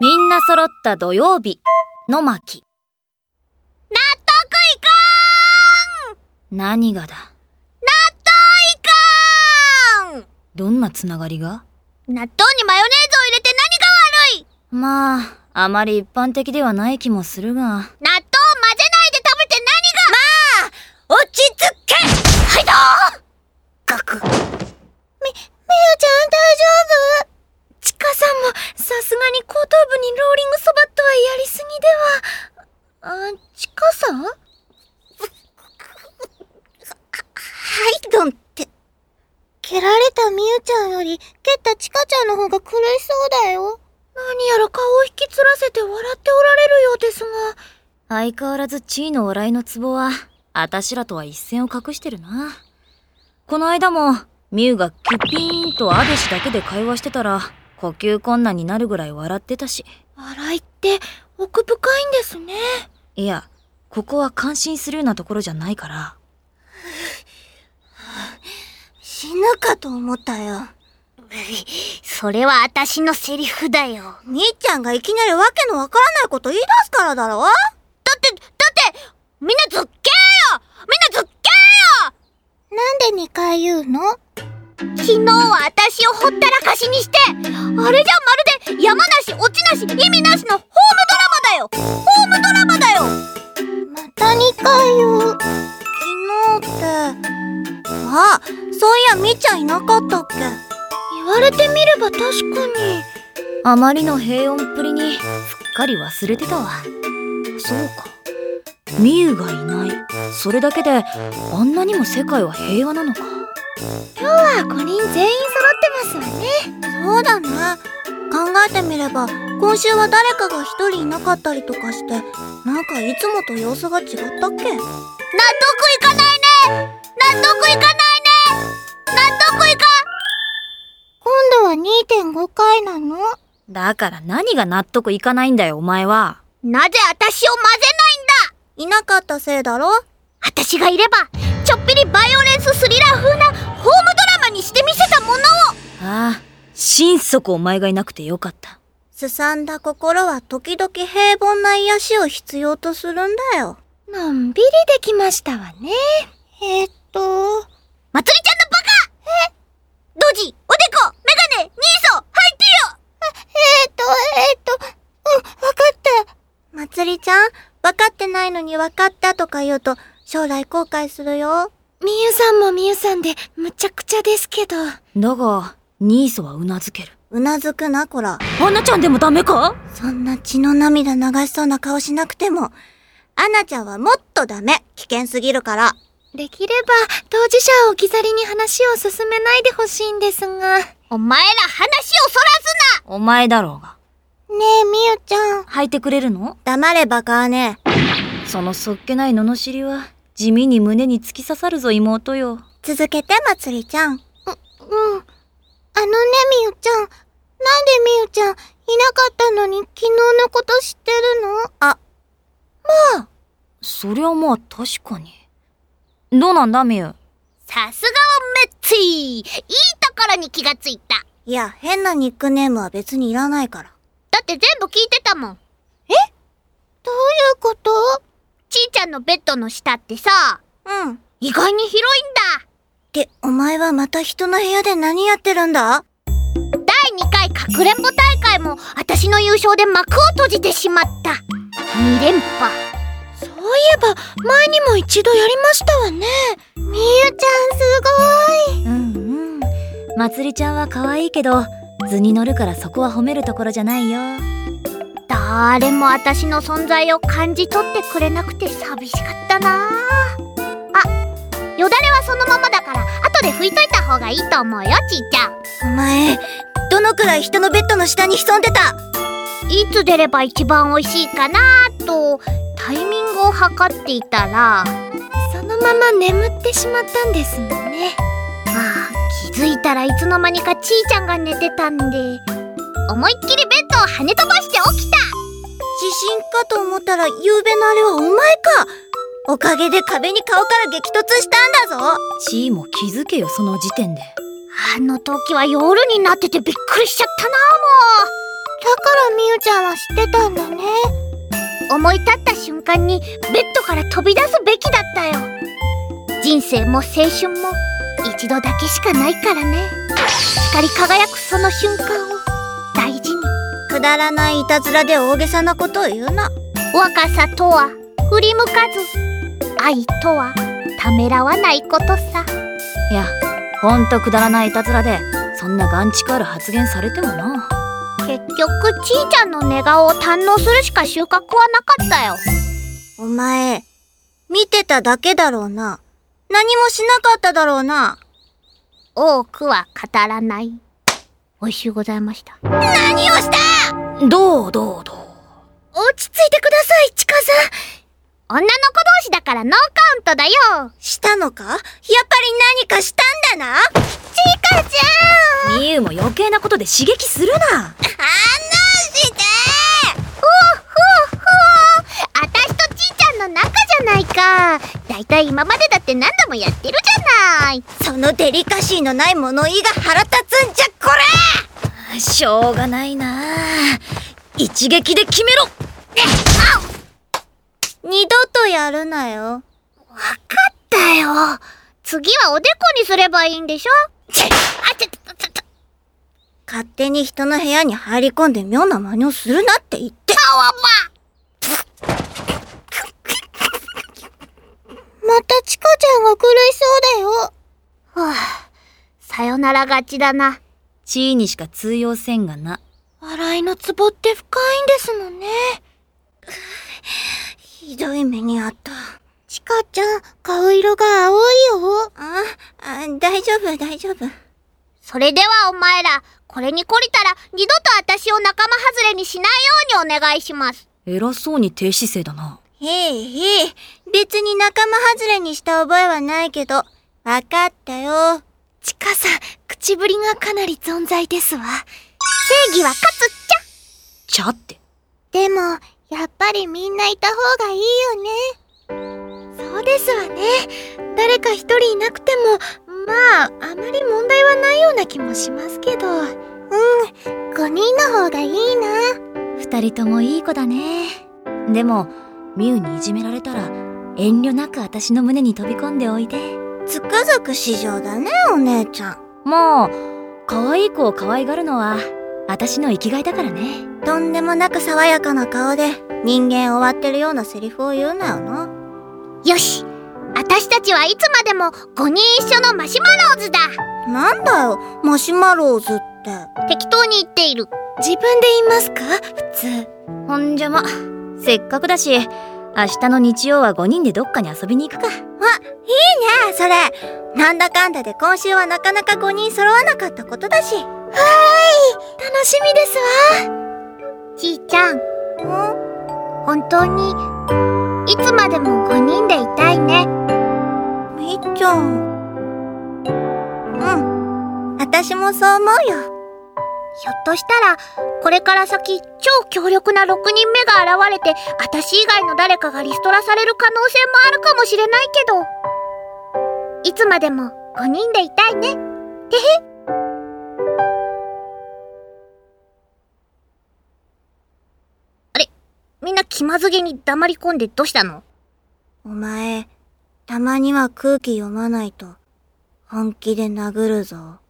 みんな揃った土曜日。の巻。納得いかーん！何がだ？納得いかーん！どんなつながりが？納豆にマヨネーズを入れて何が悪い？まあ、あまり一般的ではない気もするが。納豆を混ぜないで食べて何が？まあ落ち着け！はいどーガクみ、みゆちゃん大丈夫チカさすがに後頭部にローリングそばっとはやりすぎでは。あ、チカさん？はいどんって。蹴られたみゆちゃんより、蹴ったちかちゃんの方が苦しそうだよ。何やら顔を引きつらせて笑っておられるようですが。相変わらず地位の笑いのツボは、あたしらとは一線を画してるな。この間も、ミュウがキュピーンとアデシだけで会話してたら、呼吸困難になるぐらい笑ってたし。笑いって奥深いんですね。いや、ここは感心するようなところじゃないから。死ぬかと思ったよ。それは私のセリフだよ。みーちゃんがいきなりわけのわからないこと言い出すからだろだって、だって、みんなずっけーよみんなずっけーよなんで2回言うの？昨日は私をほったらかしにして、あれじゃまるで山なし、落ちなし、意味なしのホームドラマだよホームドラマだよまた2回言う。昨日って、あ、そういやみーちゃんいなかったっけ言われてみれば確かに。あまりの平穏っぷりに、すっかり忘れてたわ。そうか。ミユがいない。それだけで、あんなにも世界は平和なのか。今日は5人全員揃ってますわね。そうだね。考えてみれば、今週は誰かが一人いなかったりとかして、なんかいつもと様子が違ったっけ？納得いかないね！納得いかないね！納得いか！今度は2.5回なの？だから何が納得いかないんだよ、お前は。なぜ私を混ぜないんだ？いなかったせいだろ？私がいれば、ちょっぴりバイオレンススリラー風なホームドラマにしてみせたものをああ、心底お前がいなくてよかった。すさんだ心は時々平凡な癒しを必要とするんだよ。のんびりできましたわね。えー、っと。まつりちゃんのバカえ？ドジ、おでこ、メガネ、ニーソ、入ってよえー、っと、えー、っと、うん、わかった。まつりちゃん、わかってないのにわかったとか言うと、将来後悔するよ。みゆさんもみゆさんで、むちゃくちゃですけど。だが、ニーソはうなずける。うなずくな、こら。アナちゃんでもダメか？そんな血の涙流しそうな顔しなくても、アナちゃんはもっとダメ。危険すぎるから。できれば、当事者を置き去りに話を進めないでほしいんですが。お前ら話をそらすお前だろうが。なねえ、みゆちゃん。履いてくれるの？黙れバカね。そのそっけない罵りは、地味に胸に突き刺さるぞ、妹よ。続けて、まつりちゃん。う、うん。あのね、みゆちゃん。なんでみゆちゃん、いなかったのに昨日のこと知ってるの？あ、まあ。そりゃまあ確かに。どうなんだ、ミュウ。さすがはメッツィいいところに気がついた。いや、変なニックネームは別にいらないから。だって全部聞いてたもん。え？どういうこと？ちーちゃんのベッドの下ってさ、うん。意外に広いんだ。って、お前はまた人の部屋で何やってるんだ？第2回かくれんぼ大会も私の優勝で幕を閉じてしまった。2連覇。そういえば、前にも一度やりましたわね。みゆちゃんすごい。うんうん。まつりちゃんは可愛いけど、図に乗るからそこは褒めるところじゃないよ。誰も私の存在を感じ取ってくれなくて寂しかったな。あよだれはそのままだから後で拭いといた方がいいと思うよちーちゃん。お前どのくらい人のベッドの下に潜んでた？いつ出れば一番美味しいかなとタイミングを測っていたら。そのまま眠ってしまったんですもんね。ああ気づいたらいつの間にかちーちゃんが寝てたんで思いっきりベッドを跳ね飛ばして起かと思ったら夕べのあれはお前かおかげで壁に顔から激突したんだぞ地位も気づけよ、その時点で。あの時は夜になっててびっくりしちゃったなもうだからみゆちゃんは知ってたんだね。思い立った瞬間にベッドから飛び出すべきだったよ。人生も青春も一度だけしかないからね。光り輝くその瞬間を。くだらないいたずらで大げさなことを言うな。若さとは振り向かず、愛とはためらわないことさ。いやほんとくだらないいたずらでそんな眼蓄ある発言されてもな。結局ちーちゃんの寝顔を堪能するしか収穫はなかったよ。お前見てただけだろうな。何もしなかっただろうな。多くは語らない。美味しゅうございました。何をしたどうどうどう？落ち着いてください、チカさん。女の子同士だからノーカウントだよ。したのか？やっぱり何かしたんだな？ちかちゃん。みゆも余計なことで刺激するな。反応してふうふうふう。あたしとちーちゃんの仲じゃないか。だいたい今までだって何度もやってるじゃない。そのデリカシーのない物言いが腹立つんじゃこれしょうがないな一撃で決めろ二度とやるなよ。わかったよ。次はおでこにすればいいんでしょ？勝手に人の部屋に入り込んで妙な真似をするなって言って。またチカちゃんが苦しそうだよ。はあ、さよならがちだな。地位にしか通用せんがな笑いのツボって深いんですのね。ひどい目にあった。チカちゃん、顔色が青いよ。あ、あ大丈夫、大丈夫。それではお前ら、これに懲りたら二度と私を仲間外れにしないようにお願いします。偉そうに低姿勢だなへえへえ、別に仲間外れにした覚えはないけど、わかったよ。チカさん、口ぶりがかなり存在ですわ。正義は勝つっちゃ。ちゃってでも、やっぱりみんないた方がいいよね。そうですわね。誰か一人いなくても、まあ、あまり問題はないような気もしますけど。うん、5人の方がいいな。二人ともいい子だねでもみゆにいじめられたら遠慮なく私の胸に飛び込んでおいでつくづく市場だね、お姉ちゃん。もう可愛い子を可愛がるのは私の生きがいだからねとんでもなく爽やかな顔で、人間終わってるようなセリフを言うなよな。よし私たちはいつまでも5人一緒のマシュマローズだなんだよ、マシュマローズって。適当に言っている。自分で言いますか普通。ほんじゃませっかくだし明日の日曜は5人でどっかに遊びに行くかいいね、それ。なんだかんだで今週はなかなか5人揃わなかったことだし。楽しみですわ。ちーちゃん。本当に、いつまでも5人でいたいね。みっちゃん。うん。私もそう思うよ。ひょっとしたら、これから先、超強力な6人目が現れて、私以外の誰かがリストラされる可能性もあるかもしれないけど。いつまでも5人でいたいね。てへ。あれみんな気まずげに黙り込んでどうしたの？お前、たまには空気読まないと、本気で殴るぞ。